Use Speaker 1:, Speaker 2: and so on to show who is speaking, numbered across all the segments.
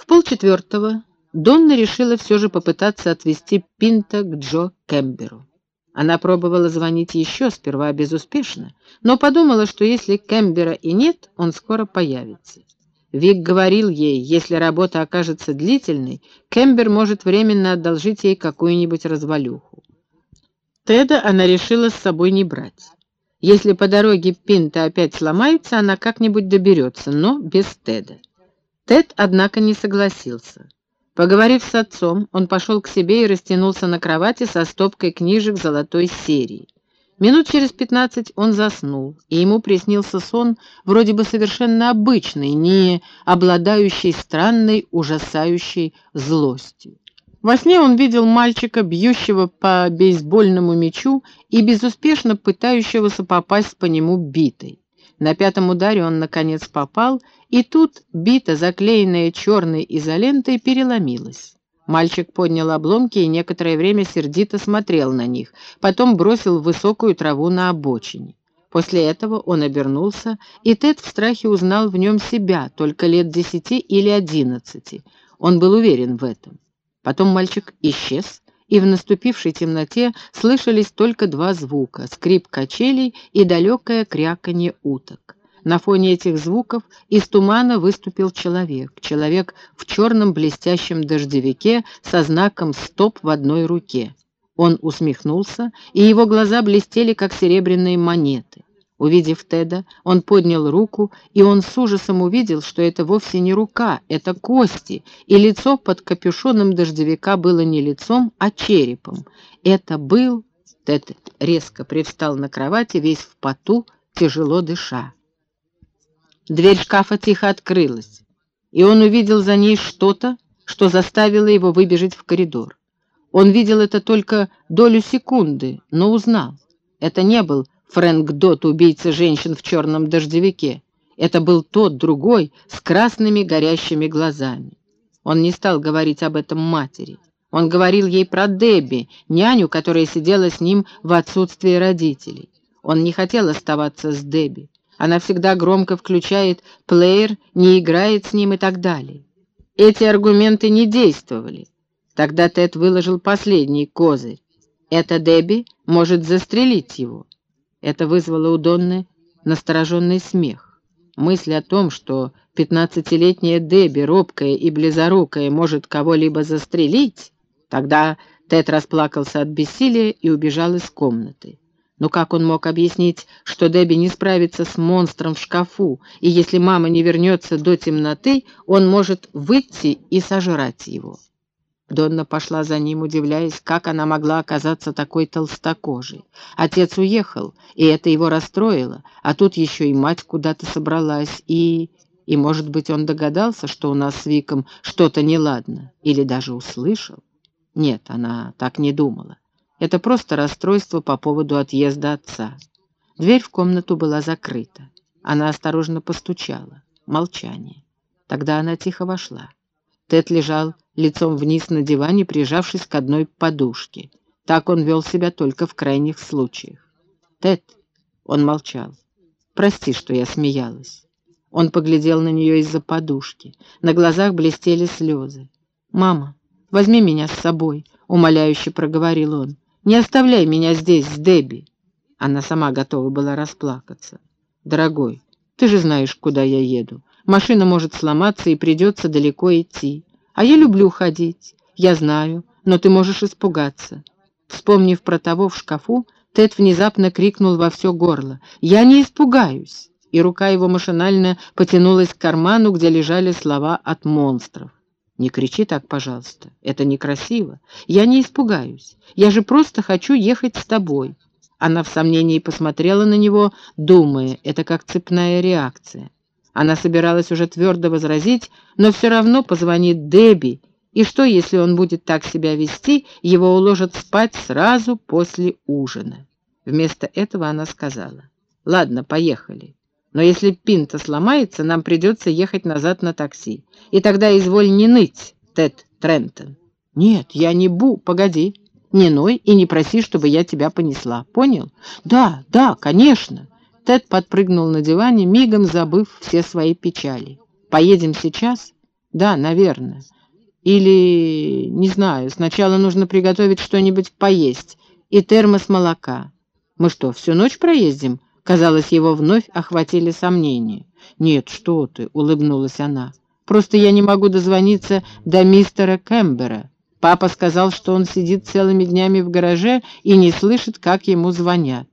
Speaker 1: В полчетвертого Донна решила все же попытаться отвезти Пинта к Джо Кэмберу. Она пробовала звонить еще, сперва безуспешно, но подумала, что если Кэмбера и нет, он скоро появится. Вик говорил ей, если работа окажется длительной, Кэмбер может временно одолжить ей какую-нибудь развалюху. Теда она решила с собой не брать. Если по дороге Пинта опять сломается, она как-нибудь доберется, но без Теда. Тед, однако, не согласился. Поговорив с отцом, он пошел к себе и растянулся на кровати со стопкой книжек золотой серии. Минут через пятнадцать он заснул, и ему приснился сон вроде бы совершенно обычный, не обладающий странной, ужасающей злостью. Во сне он видел мальчика, бьющего по бейсбольному мячу и безуспешно пытающегося попасть по нему битой. На пятом ударе он, наконец, попал, и тут бита, заклеенная черной изолентой, переломилась. Мальчик поднял обломки и некоторое время сердито смотрел на них, потом бросил высокую траву на обочине. После этого он обернулся, и Тед в страхе узнал в нем себя, только лет десяти или одиннадцати. Он был уверен в этом. Потом мальчик исчез, и в наступившей темноте слышались только два звука — скрип качелей и далекое кряканье уток. На фоне этих звуков из тумана выступил человек. Человек в черном блестящем дождевике со знаком «Стоп» в одной руке. Он усмехнулся, и его глаза блестели, как серебряные монеты. Увидев Теда, он поднял руку, и он с ужасом увидел, что это вовсе не рука, это кости, и лицо под капюшоном дождевика было не лицом, а черепом. Это был... Тед резко привстал на кровати, весь в поту, тяжело дыша. Дверь шкафа тихо открылась, и он увидел за ней что-то, что заставило его выбежать в коридор. Он видел это только долю секунды, но узнал. Это не был Фрэнк Дот, убийца женщин в черном дождевике. Это был тот, другой, с красными горящими глазами. Он не стал говорить об этом матери. Он говорил ей про Дебби, няню, которая сидела с ним в отсутствие родителей. Он не хотел оставаться с Дебби. Она всегда громко включает плеер, не играет с ним и так далее. Эти аргументы не действовали. Тогда Тед выложил последний козырь. Эта Дебби может застрелить его. Это вызвало у Донны настороженный смех. Мысль о том, что пятнадцатилетняя Дебби, робкая и близорукая, может кого-либо застрелить, тогда Тед расплакался от бессилия и убежал из комнаты. Но как он мог объяснить, что Дебби не справится с монстром в шкафу, и если мама не вернется до темноты, он может выйти и сожрать его? Донна пошла за ним, удивляясь, как она могла оказаться такой толстокожей. Отец уехал, и это его расстроило, а тут еще и мать куда-то собралась, и... И, может быть, он догадался, что у нас с Виком что-то неладно, или даже услышал? Нет, она так не думала. Это просто расстройство по поводу отъезда отца. Дверь в комнату была закрыта. Она осторожно постучала. Молчание. Тогда она тихо вошла. Тед лежал лицом вниз на диване, прижавшись к одной подушке. Так он вел себя только в крайних случаях. «Тед!» — он молчал. «Прости, что я смеялась». Он поглядел на нее из-за подушки. На глазах блестели слезы. «Мама, возьми меня с собой», — умоляюще проговорил он. «Не оставляй меня здесь с Дебби». Она сама готова была расплакаться. «Дорогой, ты же знаешь, куда я еду. Машина может сломаться и придется далеко идти. А я люблю ходить. Я знаю, но ты можешь испугаться. Вспомнив про того в шкафу, Тед внезапно крикнул во все горло. «Я не испугаюсь!» И рука его машинально потянулась к карману, где лежали слова от монстров. «Не кричи так, пожалуйста. Это некрасиво. Я не испугаюсь. Я же просто хочу ехать с тобой». Она в сомнении посмотрела на него, думая, это как цепная реакция. Она собиралась уже твердо возразить, но все равно позвонит Дебби, и что, если он будет так себя вести, его уложат спать сразу после ужина. Вместо этого она сказала, «Ладно, поехали. Но если Пинта сломается, нам придется ехать назад на такси. И тогда изволь не ныть, Тед Трентон». «Нет, я не бу, погоди. Не ной и не проси, чтобы я тебя понесла. Понял?» «Да, да, конечно». Тед подпрыгнул на диване, мигом забыв все свои печали. «Поедем сейчас?» Да, наверное. Или, не знаю, сначала нужно приготовить что-нибудь поесть и термос молока. Мы что, всю ночь проездим? Казалось, его вновь охватили сомнения. «Нет, что ты», — улыбнулась она. «Просто я не могу дозвониться до мистера Кэмбера. Папа сказал, что он сидит целыми днями в гараже и не слышит, как ему звонят.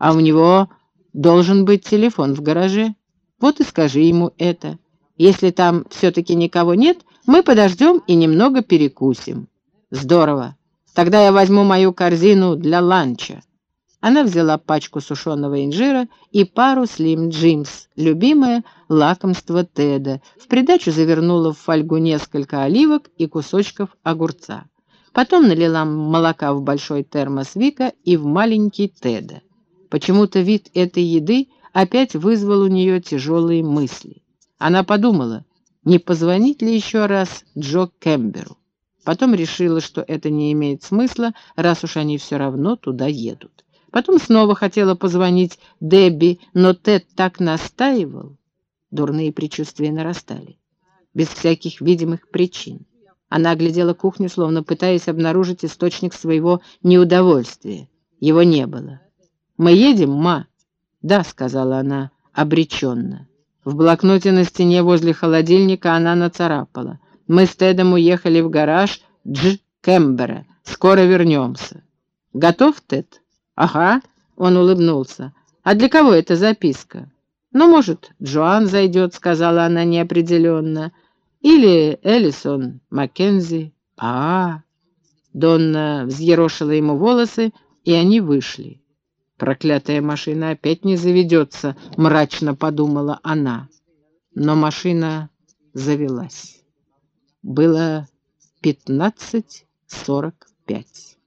Speaker 1: А у него должен быть телефон в гараже. Вот и скажи ему это. Если там все-таки никого нет, мы подождем и немного перекусим. Здорово. Тогда я возьму мою корзину для ланча. Она взяла пачку сушеного инжира и пару слим джимс, любимое лакомство Теда. В придачу завернула в фольгу несколько оливок и кусочков огурца. Потом налила молока в большой термос Вика и в маленький Теда. Почему-то вид этой еды опять вызвал у нее тяжелые мысли. Она подумала, не позвонить ли еще раз Джо Кемберу. Потом решила, что это не имеет смысла, раз уж они все равно туда едут. Потом снова хотела позвонить Дебби, но Тед так настаивал. Дурные предчувствия нарастали, без всяких видимых причин. Она оглядела кухню, словно пытаясь обнаружить источник своего неудовольствия. Его не было. «Мы едем, ма?» «Да», — сказала она обреченно. В блокноте на стене возле холодильника она нацарапала. «Мы с Тедом уехали в гараж Дж. Кембера. Скоро вернемся». «Готов, Тед?» «Ага», — он улыбнулся. «А для кого эта записка?» «Ну, может, Джоан зайдет», — сказала она неопределенно. «Или Эллисон Маккензи». «А-а-а!» Донна взъерошила ему волосы, и они вышли. «Проклятая машина опять не заведется», — мрачно подумала она. Но машина завелась. Было пятнадцать сорок пять.